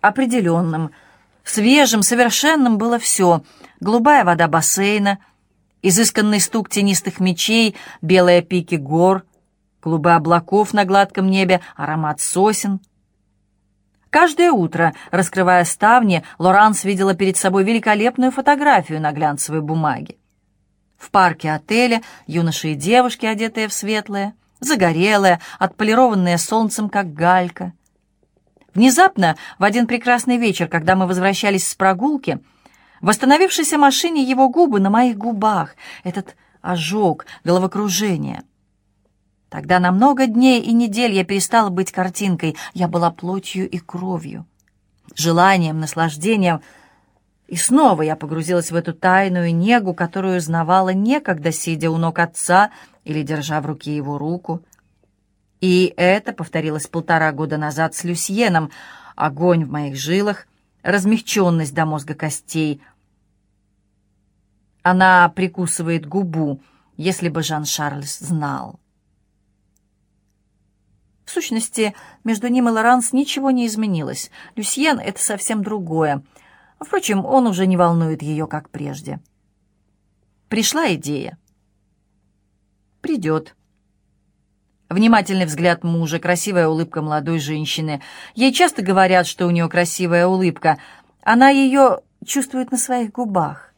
определенным, свежим, совершенным было все. Голубая вода бассейна, изысканный стук тенистых мечей, белые пики гор, клубы облаков на гладком небе, аромат сосен. Каждое утро, раскрывая ставни, Лоранс видела перед собой великолепную фотографию на глянцевой бумаге. В парке отеля юноши и девушки, одетые в светлое, загорелые, отполированные солнцем, как галька. Внезапно, в один прекрасный вечер, когда мы возвращались с прогулки, в остановившейся машине его губы на моих губах, этот ожог, головокружение. Тогда на много дней и недель я перестала быть картинкой, я была плотью и кровью, желанием, наслаждением — и снова я погрузилась в эту тайную негу, которую знавала некогда, сидя у ног отца или держа в руке его руку. И это повторилось полтора года назад с Люсьеном. Огонь в моих жилах, размягченность до мозга костей. Она прикусывает губу, если бы Жан-Шарльз знал. В сущности, между ним и Лоранс ничего не изменилось. Люсьен — это совсем другое — Впрочем, он уже не волнует ее, как прежде. Пришла идея. Придет. Внимательный взгляд мужа, красивая улыбка молодой женщины. Ей часто говорят, что у нее красивая улыбка. Она ее чувствует на своих губах.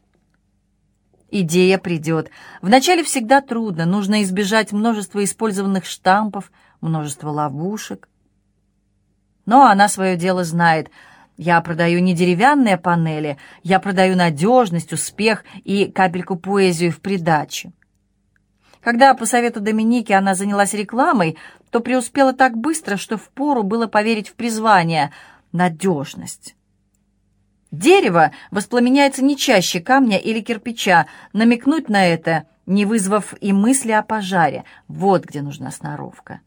Идея придет. Вначале всегда трудно, нужно избежать множества использованных штампов, множества ловушек. Но она свое дело знает — я продаю не деревянные панели, я продаю надежность, успех и капельку поэзию в придачу. Когда по совету Доминики она занялась рекламой, то преуспела так быстро, что впору было поверить в призвание — надежность. Дерево воспламеняется не чаще камня или кирпича, намекнуть на это, не вызвав и мысли о пожаре. Вот где нужна сноровка.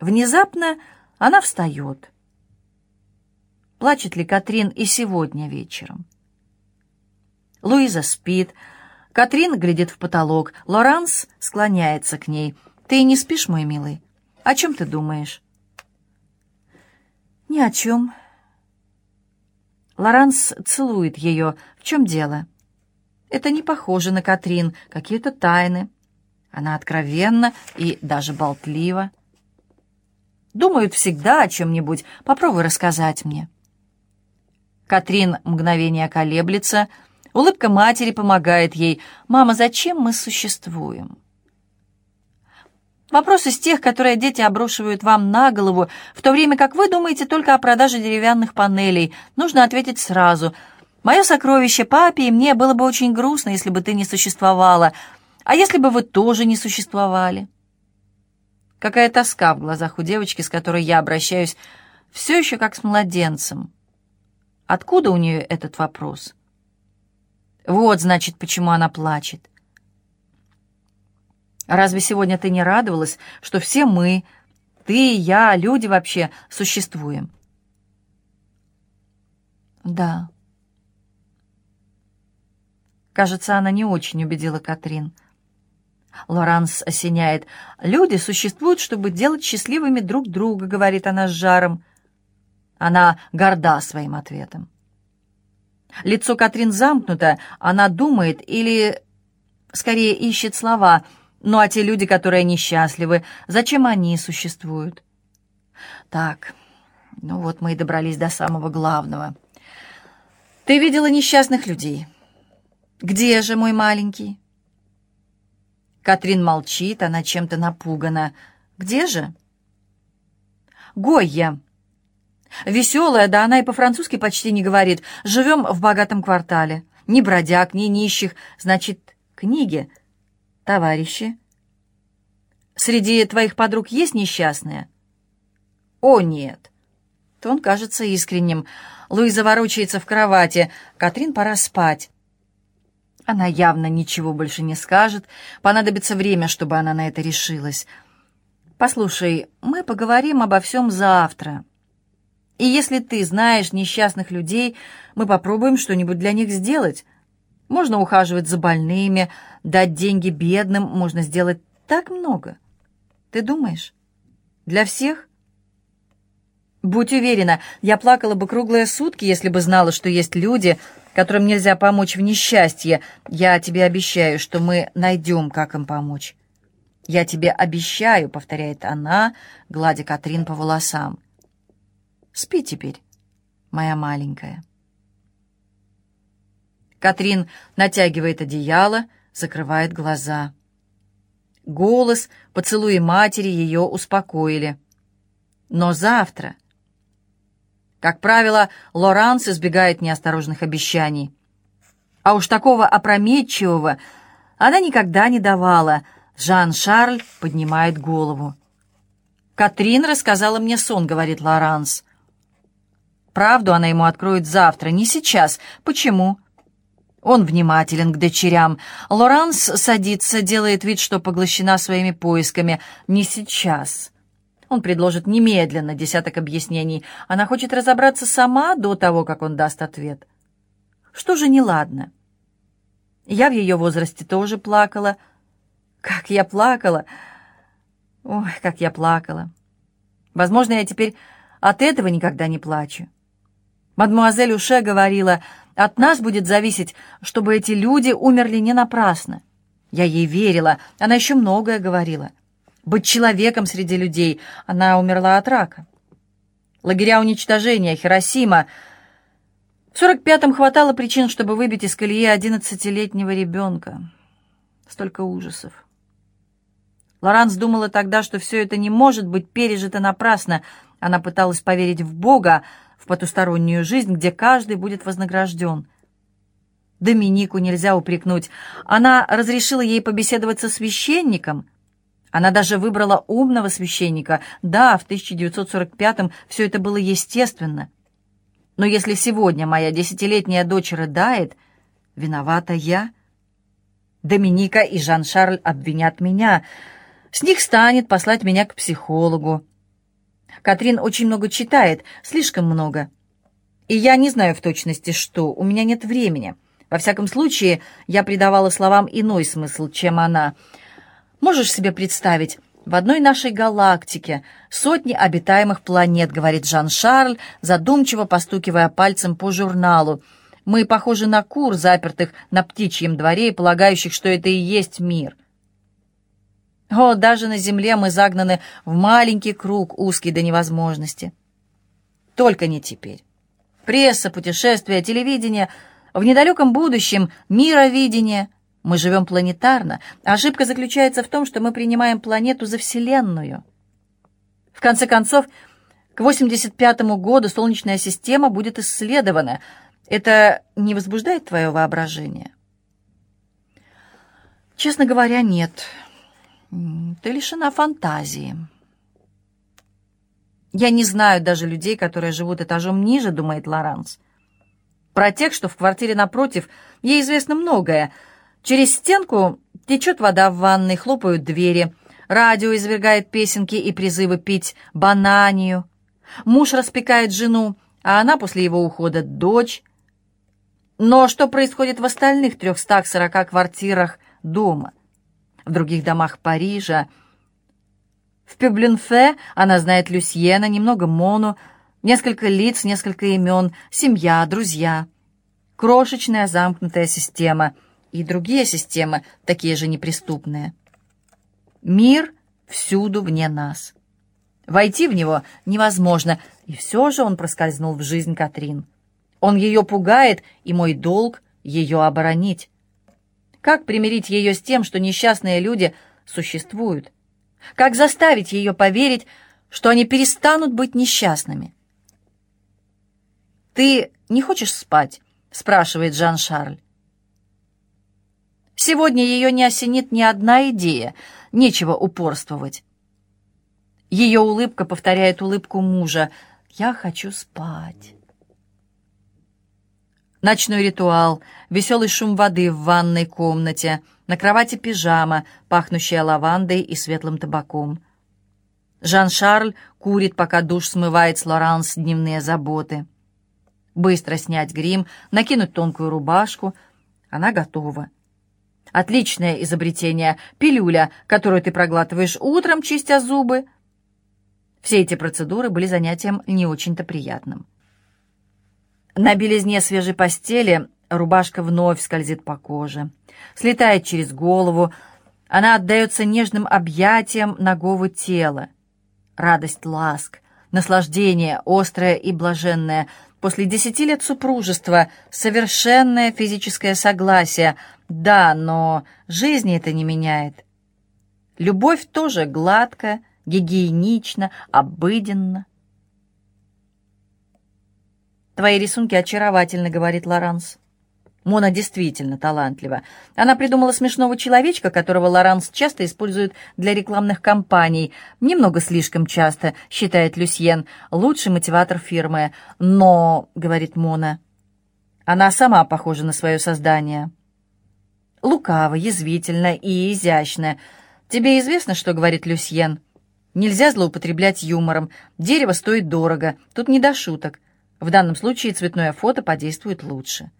Внезапно она встает — плачет ли Катрин и сегодня вечером. Луиза спит, Катрин глядит в потолок, Лоранс склоняется к ней. «Ты не спишь, мой милый? О чем ты думаешь?» «Ни о чем». Лоранс целует ее. «В чем дело?» «Это не похоже на Катрин, какие-то тайны». Она откровенна и даже болтлива. «Думают всегда о чем-нибудь. Попробуй рассказать мне». Катрин мгновение колеблется. Улыбка матери помогает ей. «Мама, зачем мы существуем?» Вопрос из тех, которые дети обрушивают вам на голову, в то время как вы думаете только о продаже деревянных панелей. Нужно ответить сразу. «Мое сокровище папе и мне было бы очень грустно, если бы ты не существовала. А если бы вы тоже не существовали?» Какая тоска в глазах у девочки, с которой я обращаюсь, все еще как с младенцем. Откуда у нее этот вопрос? Вот, значит, почему она плачет. Разве сегодня ты не радовалась, что все мы, ты, я, люди вообще, существуем? Да. Кажется, она не очень убедила Катрин. Лоранс осеняет. «Люди существуют, чтобы делать счастливыми друг друга», — говорит она с жаром. Она горда своим ответом. Лицо Катрин замкнуто, она думает или, скорее, ищет слова. Ну а те люди, которые несчастливы, зачем они существуют? Так, ну вот мы и добрались до самого главного. Ты видела несчастных людей? Где же мой маленький? Катрин молчит, она чем-то напугана. Где же? Гойя. Веселая, да она и по-французски почти не говорит. Живем в богатом квартале. Ни бродяг, ни нищих. Значит, книги. Товарищи. Среди твоих подруг есть несчастные? О, нет. То он кажется искренним. Луиза ворочается в кровати. Катрин, пора спать. Она явно ничего больше не скажет. Понадобится время, чтобы она на это решилась. «Послушай, мы поговорим обо всем завтра». И если ты знаешь несчастных людей, мы попробуем что-нибудь для них сделать. Можно ухаживать за больными, дать деньги бедным, можно сделать так много. Ты думаешь? Для всех? Будь уверена, я плакала бы круглые сутки, если бы знала, что есть люди, которым нельзя помочь в несчастье. Я тебе обещаю, что мы найдем, как им помочь. «Я тебе обещаю», — повторяет она, гладя Катрин по волосам. «Спи теперь, моя маленькая». Катрин натягивает одеяло, закрывает глаза. Голос, поцелуи матери ее успокоили. Но завтра... Как правило, Лоранс избегает неосторожных обещаний. А уж такого опрометчивого она никогда не давала — Жан-Шарль поднимает голову. «Катрин рассказала мне сон», — говорит Лоранс. «Правду она ему откроет завтра, не сейчас. Почему?» Он внимателен к дочерям. Лоранс садится, делает вид, что поглощена своими поисками. «Не сейчас». Он предложит немедленно десяток объяснений. Она хочет разобраться сама до того, как он даст ответ. Что же неладно? Я в ее возрасте тоже плакала, — как я плакала! Ой, как я плакала! Возможно, я теперь от этого никогда не плачу. Мадмуазель Уше говорила, от нас будет зависеть, чтобы эти люди умерли не напрасно. Я ей верила, она еще многое говорила. Быть человеком среди людей, она умерла от рака. Лагеря уничтожения, Хиросима. В сорок пятом хватало причин, чтобы выбить из колеи одиннадцатилетнего ребенка. Столько ужасов. Лоранс думала тогда, что все это не может быть пережито напрасно. Она пыталась поверить в Бога, в потустороннюю жизнь, где каждый будет вознагражден. Доминику нельзя упрекнуть. Она разрешила ей побеседовать со священником. Она даже выбрала умного священника. Да, в 1945-м все это было естественно. Но если сегодня моя десятилетняя дочь рыдает, виновата я. Доминика и Жан-Шарль обвинят меня — с них станет послать меня к психологу. Катрин очень много читает, слишком много. И я не знаю в точности, что, у меня нет времени. Во всяком случае, я придавала словам иной смысл, чем она. Можешь себе представить, в одной нашей галактике сотни обитаемых планет, говорит Жан-Шарль, задумчиво постукивая пальцем по журналу. Мы похожи на кур, запертых на птичьем дворе и полагающих, что это и есть мир. О, даже на земле мы загнаны в маленький круг, узкий до невозможности. Только не теперь. Пресса, путешествия, телевидение. В недалеком будущем мировидение. Мы живем планетарно. Ошибка заключается в том, что мы принимаем планету за Вселенную. В конце концов, к 85 году Солнечная система будет исследована. Это не возбуждает твое воображение? Честно говоря, нет. Ты лишена фантазии. Я не знаю даже людей, которые живут этажом ниже, думает Лоранс. Про тех, что в квартире напротив, ей известно многое. Через стенку течет вода в ванной, хлопают двери. Радио извергает песенки и призывы пить бананию. Муж распекает жену, а она после его ухода — дочь. Но что происходит в остальных 340 квартирах дома — в других домах Парижа. В Пюблинфе она знает Люсьена, немного Мону, несколько лиц, несколько имен, семья, друзья. Крошечная замкнутая система и другие системы, такие же неприступные. Мир всюду вне нас. Войти в него невозможно, и все же он проскользнул в жизнь Катрин. Он ее пугает, и мой долг — ее оборонить. Как примирить ее с тем, что несчастные люди существуют? Как заставить ее поверить, что они перестанут быть несчастными? «Ты не хочешь спать?» — спрашивает Жан-Шарль. Сегодня ее не осенит ни одна идея, нечего упорствовать. Ее улыбка повторяет улыбку мужа. «Я хочу спать». Ночной ритуал, веселый шум воды в ванной комнате, на кровати пижама, пахнущая лавандой и светлым табаком. Жан-Шарль курит, пока душ смывает с Лоранс дневные заботы. Быстро снять грим, накинуть тонкую рубашку. Она готова. Отличное изобретение. Пилюля, которую ты проглатываешь утром, чистя зубы. Все эти процедуры были занятием не очень-то приятным. На белизне свежей постели рубашка вновь скользит по коже, слетает через голову, она отдается нежным объятиям ногого тела. Радость ласк, наслаждение острое и блаженное, после десяти лет супружества, совершенное физическое согласие. Да, но жизни это не меняет. Любовь тоже гладкая, гигиенично, обыденно. «Твои рисунки очаровательны», — говорит Лоранс. Мона действительно талантлива. Она придумала смешного человечка, которого Лоранс часто использует для рекламных кампаний. Немного слишком часто, считает Люсьен, лучший мотиватор фирмы. Но, говорит Мона, она сама похожа на свое создание. Лукаво, язвительно и изящно. Тебе известно, что говорит Люсьен? Нельзя злоупотреблять юмором. Дерево стоит дорого. Тут не до шуток. В данном случае цветное фото подействует лучше.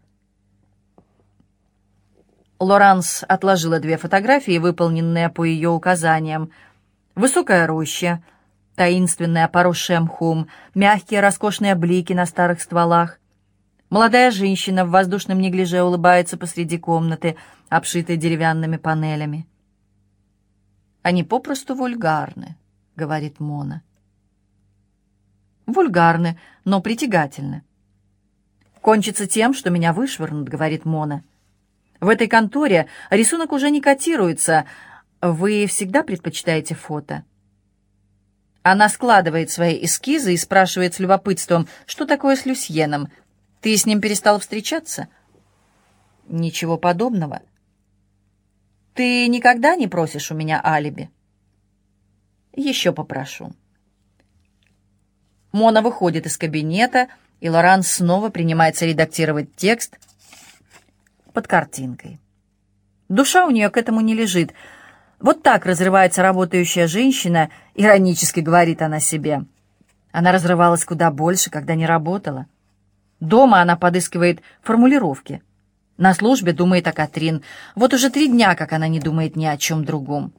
Лоранс отложила две фотографии, выполненные по ее указаниям. Высокая роща, таинственная, поросшая мхом, мягкие роскошные блики на старых стволах. Молодая женщина в воздушном неглиже улыбается посреди комнаты, обшитой деревянными панелями. «Они попросту вульгарны», — говорит Мона. «Вульгарны, но притягательны». «Кончится тем, что меня вышвырнут», — говорит Мона. В этой конторе рисунок уже не котируется. Вы всегда предпочитаете фото?» Она складывает свои эскизы и спрашивает с любопытством, что такое с Люсьеном. «Ты с ним перестал встречаться?» «Ничего подобного». «Ты никогда не просишь у меня алиби?» «Еще попрошу». Мона выходит из кабинета, и Лоран снова принимается редактировать текст — под картинкой. Душа у нее к этому не лежит. Вот так разрывается работающая женщина, иронически говорит она себе. Она разрывалась куда больше, когда не работала. Дома она подыскивает формулировки. На службе думает о Катрин. Вот уже три дня, как она не думает ни о чем другом.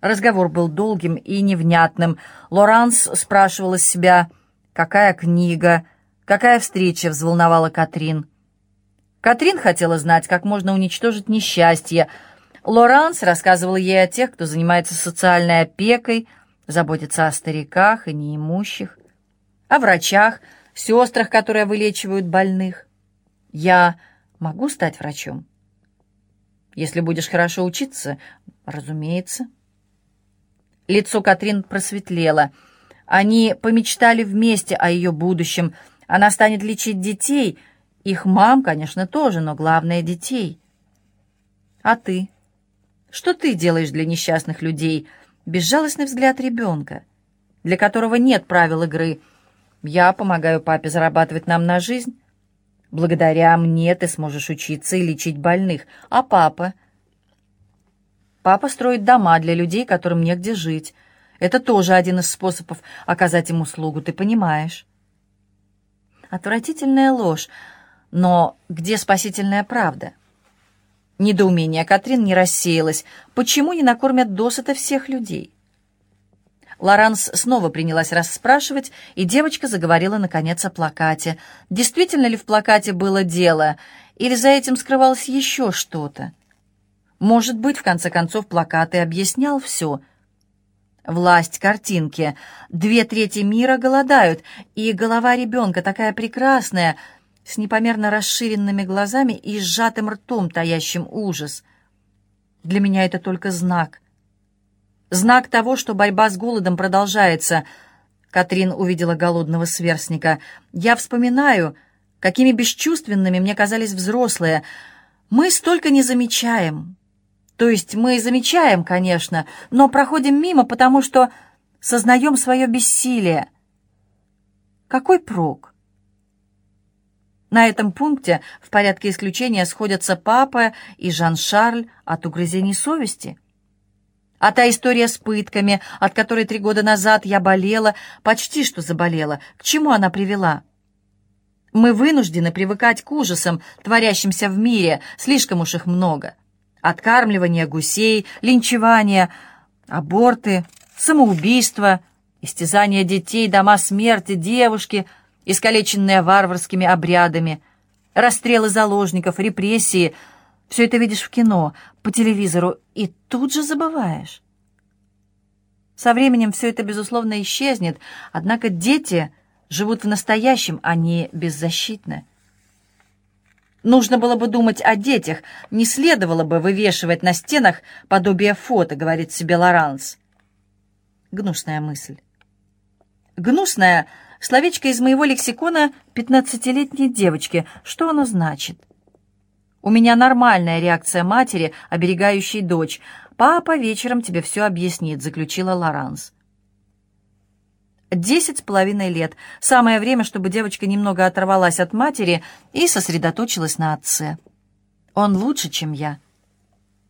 Разговор был долгим и невнятным. Лоранс спрашивала себя, какая книга, какая встреча взволновала Катрин. Катрин хотела знать, как можно уничтожить несчастье. Лоранс рассказывал ей о тех, кто занимается социальной опекой, заботится о стариках и неимущих, о врачах, сестрах, которые вылечивают больных. Я могу стать врачом? Если будешь хорошо учиться, разумеется. Лицо Катрин просветлело. Они помечтали вместе о ее будущем. Она станет лечить детей — их мам, конечно, тоже, но главное — детей. А ты? Что ты делаешь для несчастных людей? Безжалостный взгляд ребенка, для которого нет правил игры. Я помогаю папе зарабатывать нам на жизнь. Благодаря мне ты сможешь учиться и лечить больных. А папа? Папа строит дома для людей, которым негде жить. Это тоже один из способов оказать им услугу, ты понимаешь? Отвратительная ложь. Но где спасительная правда? Недоумение Катрин не рассеялось. Почему не накормят досыта всех людей? Лоранс снова принялась расспрашивать, и девочка заговорила, наконец, о плакате. Действительно ли в плакате было дело, или за этим скрывалось еще что-то? Может быть, в конце концов, плакат и объяснял все. Власть картинки. Две трети мира голодают, и голова ребенка такая прекрасная — с непомерно расширенными глазами и сжатым ртом, таящим ужас. Для меня это только знак. Знак того, что борьба с голодом продолжается. Катрин увидела голодного сверстника. Я вспоминаю, какими бесчувственными мне казались взрослые. Мы столько не замечаем. То есть мы замечаем, конечно, но проходим мимо, потому что сознаем свое бессилие. Какой прок? На этом пункте в порядке исключения сходятся папа и Жан-Шарль от угрызений совести. А та история с пытками, от которой три года назад я болела, почти что заболела, к чему она привела? Мы вынуждены привыкать к ужасам, творящимся в мире, слишком уж их много. Откармливание гусей, линчевание, аборты, самоубийство, Истязание детей, дома смерти, девушки, искалеченные варварскими обрядами, расстрелы заложников, репрессии — все это видишь в кино, по телевизору, и тут же забываешь. Со временем все это, безусловно, исчезнет, однако дети живут в настоящем, они беззащитны. Нужно было бы думать о детях, не следовало бы вывешивать на стенах подобие фото, говорит себе Лоранс. Гнусная мысль. Гнусная — словечко из моего лексикона пятнадцатилетней девочки. Что оно значит? У меня нормальная реакция матери, оберегающей дочь. Папа вечером тебе все объяснит, заключила Лоранс. Десять с половиной лет. Самое время, чтобы девочка немного оторвалась от матери и сосредоточилась на отце. Он лучше, чем я.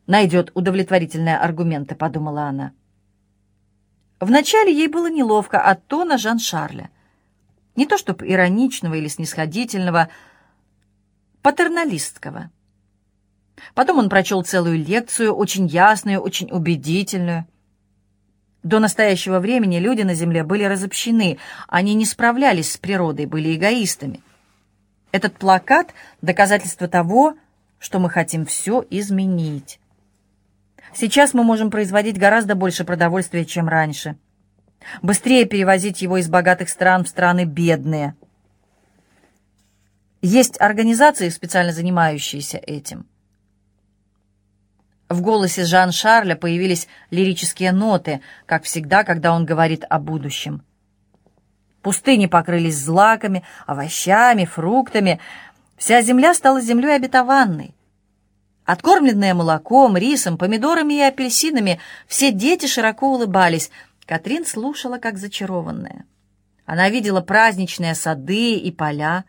Найдет удовлетворительные аргументы, подумала она. Вначале ей было неловко от тона Жан-Шарля. Не то чтобы ироничного или снисходительного, патерналистского. Потом он прочел целую лекцию, очень ясную, очень убедительную. До настоящего времени люди на Земле были разобщены, они не справлялись с природой, были эгоистами. Этот плакат — доказательство того, что мы хотим все изменить. Сейчас мы можем производить гораздо больше продовольствия, чем раньше. Быстрее перевозить его из богатых стран в страны бедные. Есть организации, специально занимающиеся этим. В голосе Жан-Шарля появились лирические ноты, как всегда, когда он говорит о будущем. Пустыни покрылись злаками, овощами, фруктами. Вся земля стала землей обетованной. Откормленные молоком, рисом, помидорами и апельсинами, все дети широко улыбались. Катрин слушала, как зачарованная. Она видела праздничные сады и поля.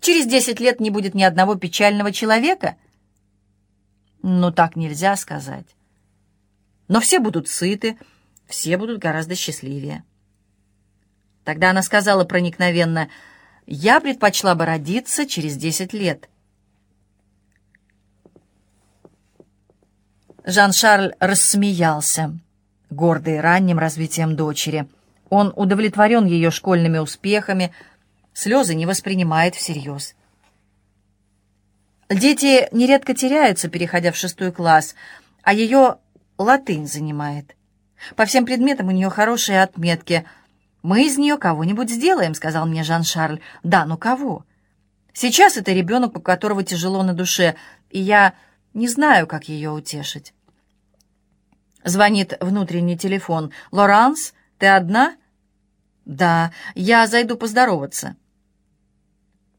Через десять лет не будет ни одного печального человека — ну, так нельзя сказать. Но все будут сыты, все будут гораздо счастливее. Тогда она сказала проникновенно, «Я предпочла бы родиться через десять лет». Жан-Шарль рассмеялся, гордый ранним развитием дочери. Он удовлетворен ее школьными успехами, слезы не воспринимает всерьез. Дети нередко теряются, переходя в шестой класс, а ее латынь занимает. По всем предметам у нее хорошие отметки. «Мы из нее кого-нибудь сделаем», — сказал мне Жан-Шарль. «Да, ну кого?» «Сейчас это ребенок, у которого тяжело на душе, и я не знаю, как ее утешить». Звонит внутренний телефон. «Лоранс, ты одна?» «Да, я зайду поздороваться».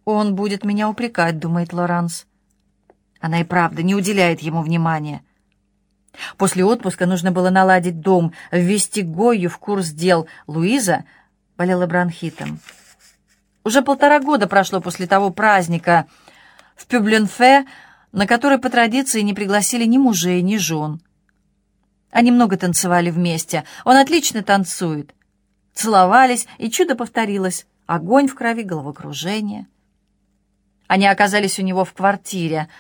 «Он будет меня упрекать», — думает Лоранс. Она и правда не уделяет ему внимания. После отпуска нужно было наладить дом, ввести Гойю в курс дел. Луиза болела бронхитом. Уже полтора года прошло после того праздника в Пюбленфе, на который по традиции не пригласили ни мужей, ни жен. Они много танцевали вместе. Он отлично танцует. Целовались, и чудо повторилось. Огонь в крови, головокружение. Они оказались у него в квартире —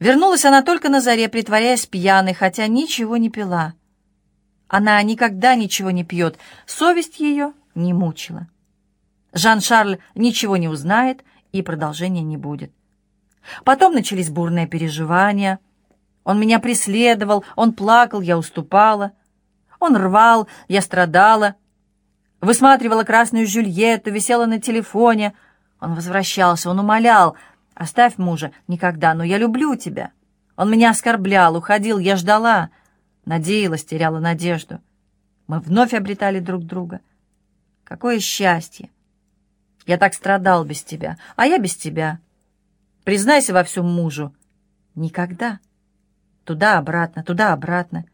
Вернулась она только на заре, притворяясь пьяной, хотя ничего не пила. Она никогда ничего не пьет, совесть ее не мучила. Жан-Шарль ничего не узнает, и продолжения не будет. Потом начались бурные переживания. Он меня преследовал, он плакал, я уступала. Он рвал, я страдала. Высматривала красную Жюльетту, висела на телефоне. Он возвращался, он умолял — Оставь мужа. Никогда. Но я люблю тебя. Он меня оскорблял, уходил. Я ждала. Надеялась, теряла надежду. Мы вновь обретали друг друга. Какое счастье! Я так страдал без тебя, а я без тебя. Признайся во всем мужу. Никогда. Туда-обратно, туда-обратно.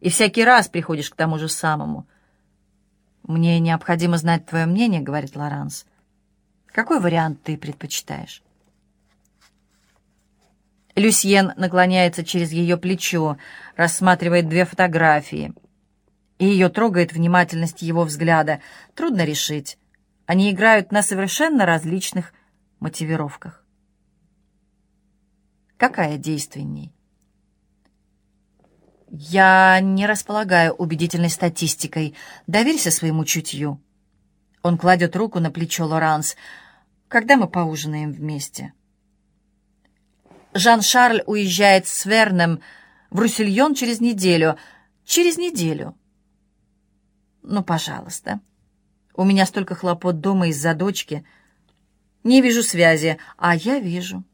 И всякий раз приходишь к тому же самому. «Мне необходимо знать твое мнение», — говорит Лоранс. «Какой вариант ты предпочитаешь?» Люсьен наклоняется через ее плечо, рассматривает две фотографии. И ее трогает внимательность его взгляда. Трудно решить. Они играют на совершенно различных мотивировках. Какая действенней? Я не располагаю убедительной статистикой. Доверься своему чутью. Он кладет руку на плечо Лоранс. Когда мы поужинаем вместе? Жан-Шарль уезжает с Верном в Руссельон через неделю. Через неделю. Ну, пожалуйста. У меня столько хлопот дома из-за дочки. Не вижу связи, а я вижу.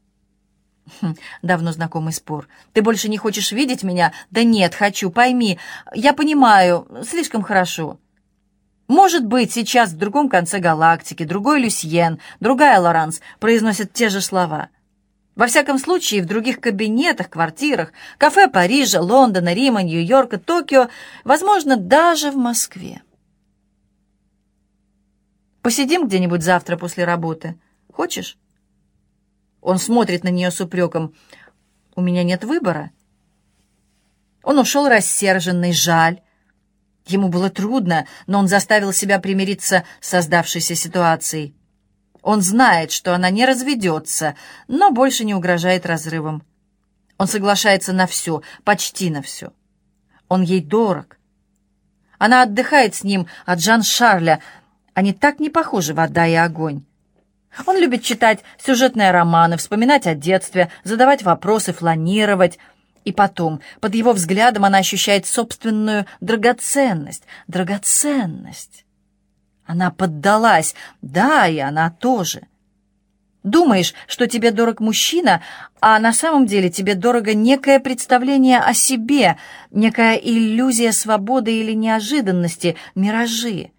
Хм, давно знакомый спор. Ты больше не хочешь видеть меня? Да нет, хочу, пойми. Я понимаю, слишком хорошо. Может быть, сейчас в другом конце галактики другой Люсьен, другая Лоранс произносят те же слова. Во всяком случае, в других кабинетах, квартирах, кафе Парижа, Лондона, Рима, Нью-Йорка, Токио, возможно, даже в Москве. Посидим где-нибудь завтра после работы. Хочешь? Он смотрит на нее с упреком. «У меня нет выбора». Он ушел рассерженный, жаль. Ему было трудно, но он заставил себя примириться с создавшейся ситуацией. Он знает, что она не разведется, но больше не угрожает разрывом. Он соглашается на все, почти на все. Он ей дорог. Она отдыхает с ним от Жан-Шарля. Они так не похожи, вода и огонь. Он любит читать сюжетные романы, вспоминать о детстве, задавать вопросы, фланировать. И потом, под его взглядом она ощущает собственную драгоценность. Драгоценность. Она поддалась. Да, и она тоже. Думаешь, что тебе дорог мужчина, а на самом деле тебе дорого некое представление о себе, некая иллюзия свободы или неожиданности, миражи.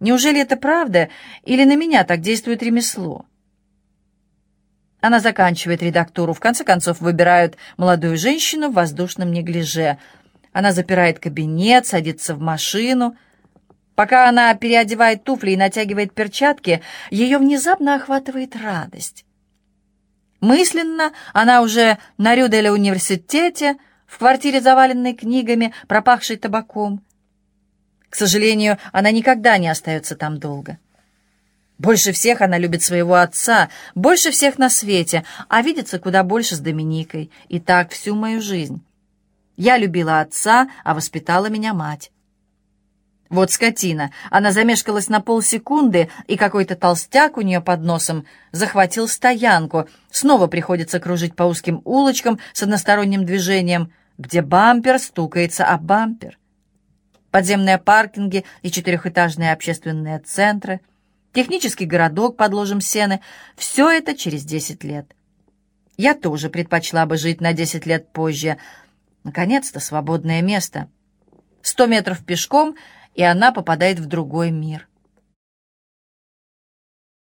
Неужели это правда, или на меня так действует ремесло? Она заканчивает редактуру. В конце концов, выбирают молодую женщину в воздушном неглиже. Она запирает кабинет, садится в машину. Пока она переодевает туфли и натягивает перчатки, ее внезапно охватывает радость. Мысленно она уже на Рюделе университете, в квартире, заваленной книгами, пропахшей табаком. К сожалению, она никогда не остается там долго. Больше всех она любит своего отца, больше всех на свете, а видится куда больше с Доминикой. И так всю мою жизнь. Я любила отца, а воспитала меня мать. Вот скотина. Она замешкалась на полсекунды, и какой-то толстяк у нее под носом захватил стоянку. Снова приходится кружить по узким улочкам с односторонним движением, где бампер стукается об бампер подземные паркинги и четырехэтажные общественные центры, технический городок под ложем сены — все это через десять лет. Я тоже предпочла бы жить на десять лет позже. Наконец-то свободное место. Сто метров пешком, и она попадает в другой мир.